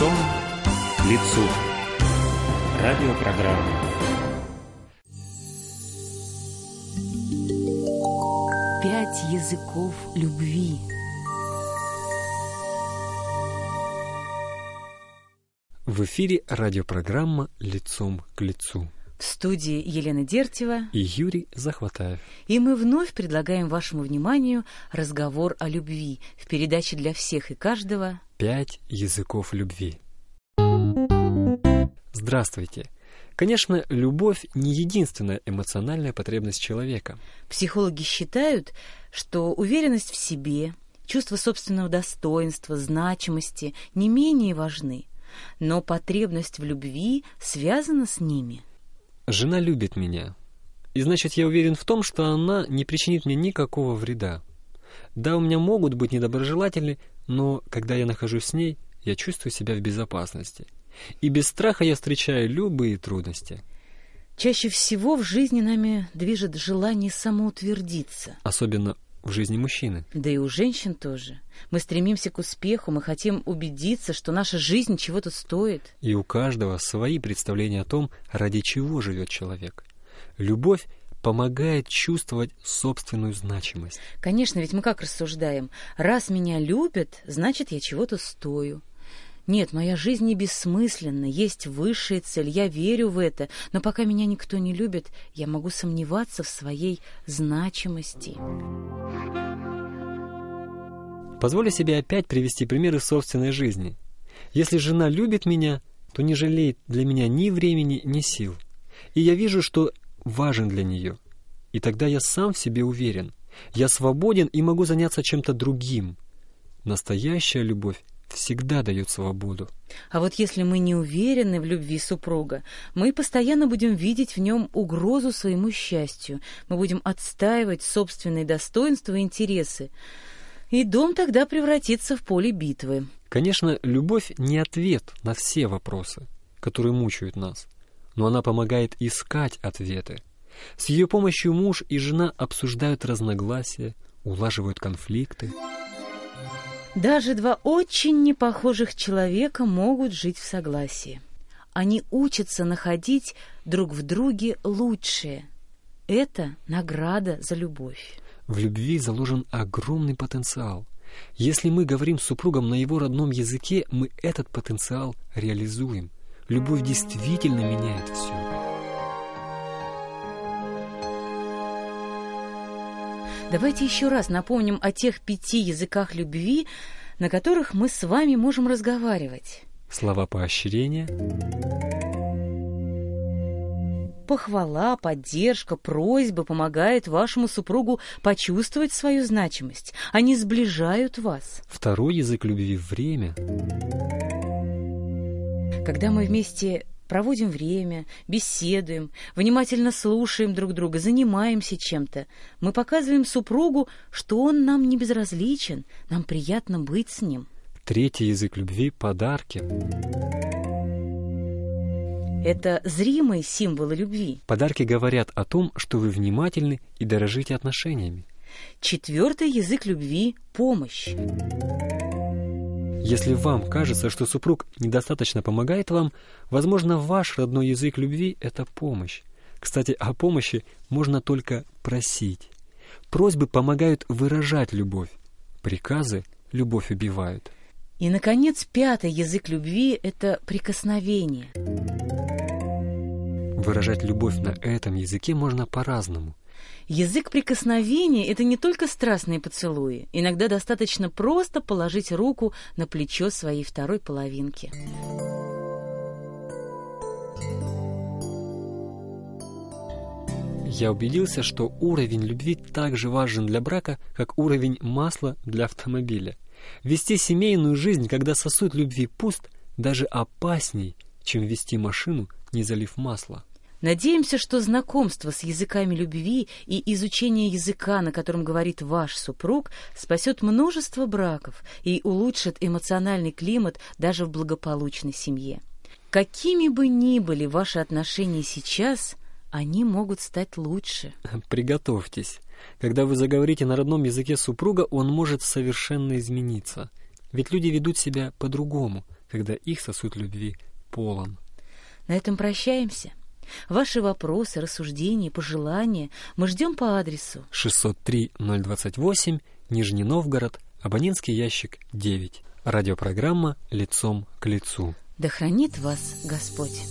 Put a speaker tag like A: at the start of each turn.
A: Лицом к лицу. Радиопрограмма.
B: Пять языков любви.
C: В эфире радиопрограмма «Лицом к лицу».
B: В студии Елена Дертьева
C: и Юрий Захватаев.
B: И мы вновь предлагаем вашему вниманию разговор о любви в передаче для всех и каждого
C: «Пять языков любви». Здравствуйте! Конечно, любовь не единственная эмоциональная потребность человека.
B: Психологи считают, что уверенность в себе, чувство собственного достоинства, значимости не менее важны, но потребность в любви связана с ними –
C: Жена любит меня. И значит, я уверен в том, что она не причинит мне никакого вреда. Да, у меня могут быть недоброжелатели, но когда я нахожусь с ней, я чувствую себя в безопасности. И без страха я встречаю любые трудности.
B: Чаще всего в жизни нами движет желание самоутвердиться.
C: Особенно в жизни мужчины.
B: Да и у женщин тоже. Мы стремимся к успеху, мы хотим убедиться, что наша жизнь чего-то стоит.
C: И у каждого свои представления о том, ради чего живет человек. Любовь помогает чувствовать собственную значимость.
B: Конечно, ведь мы как рассуждаем? Раз меня любят, значит, я чего-то стою. Нет, моя жизнь не бессмысленна, есть высшая цель, я верю в это, но пока меня никто не любит, я могу сомневаться в своей значимости.
C: Позволю себе опять привести примеры собственной жизни. Если жена любит меня, то не жалеет для меня ни времени, ни сил. И я вижу, что важен для нее. И тогда я сам в себе уверен. Я свободен и могу заняться чем-то другим. Настоящая любовь всегда дает свободу.
B: А вот если мы не уверены в любви супруга, мы постоянно будем видеть в нем угрозу своему счастью. Мы будем отстаивать собственные достоинства и интересы. И дом тогда превратится в поле битвы.
C: Конечно, любовь не ответ на все вопросы, которые мучают нас, но она помогает искать ответы. С ее помощью муж и жена обсуждают разногласия, улаживают конфликты.
B: Даже два очень непохожих человека могут жить в согласии. Они учатся находить друг в друге лучшее. Это награда за любовь.
C: В любви заложен огромный потенциал. Если мы говорим с супругом на его родном языке, мы этот потенциал реализуем. Любовь действительно меняет все.
B: Давайте еще раз напомним о тех пяти языках любви, на которых мы с вами можем разговаривать.
C: Слова поощрения.
B: Похвала, поддержка, просьба помогают вашему супругу почувствовать свою значимость. Они сближают вас.
C: Второй язык любви — время.
B: Когда мы вместе проводим время, беседуем, внимательно слушаем друг друга, занимаемся чем-то. Мы показываем супругу, что он нам не безразличен, нам приятно быть с ним.
C: Третий язык любви — подарки.
B: Это зримые символы любви.
C: Подарки говорят о том, что вы внимательны и дорожите отношениями.
B: Четвертый язык любви — помощь.
C: Если вам кажется, что супруг недостаточно помогает вам, возможно, ваш родной язык любви — это помощь. Кстати, о помощи можно только просить. Просьбы помогают выражать любовь. Приказы любовь убивают.
B: И, наконец, пятый язык любви — это прикосновение.
C: Выражать любовь на этом языке можно по-разному.
B: Язык прикосновения — это не только страстные поцелуи. Иногда достаточно просто положить руку на плечо своей второй половинки.
C: Я убедился, что уровень любви так же важен для брака, как уровень масла для автомобиля. Вести семейную жизнь, когда сосуд любви пуст, даже опасней, чем вести машину, не залив масла.
B: Надеемся, что знакомство с языками любви и изучение языка, на котором говорит ваш супруг, спасет множество браков и улучшит эмоциональный климат даже в благополучной семье. Какими бы ни были ваши отношения сейчас, они могут стать лучше.
C: Приготовьтесь. Когда вы заговорите на родном языке супруга, он может совершенно измениться. Ведь люди ведут себя по-другому, когда их сосуд любви полон.
B: На этом прощаемся. Ваши вопросы, рассуждения, пожелания мы ждем по адресу
C: 603-028, Нижний Новгород, абонентский ящик 9. Радиопрограмма «Лицом к лицу».
B: Да хранит вас Господь.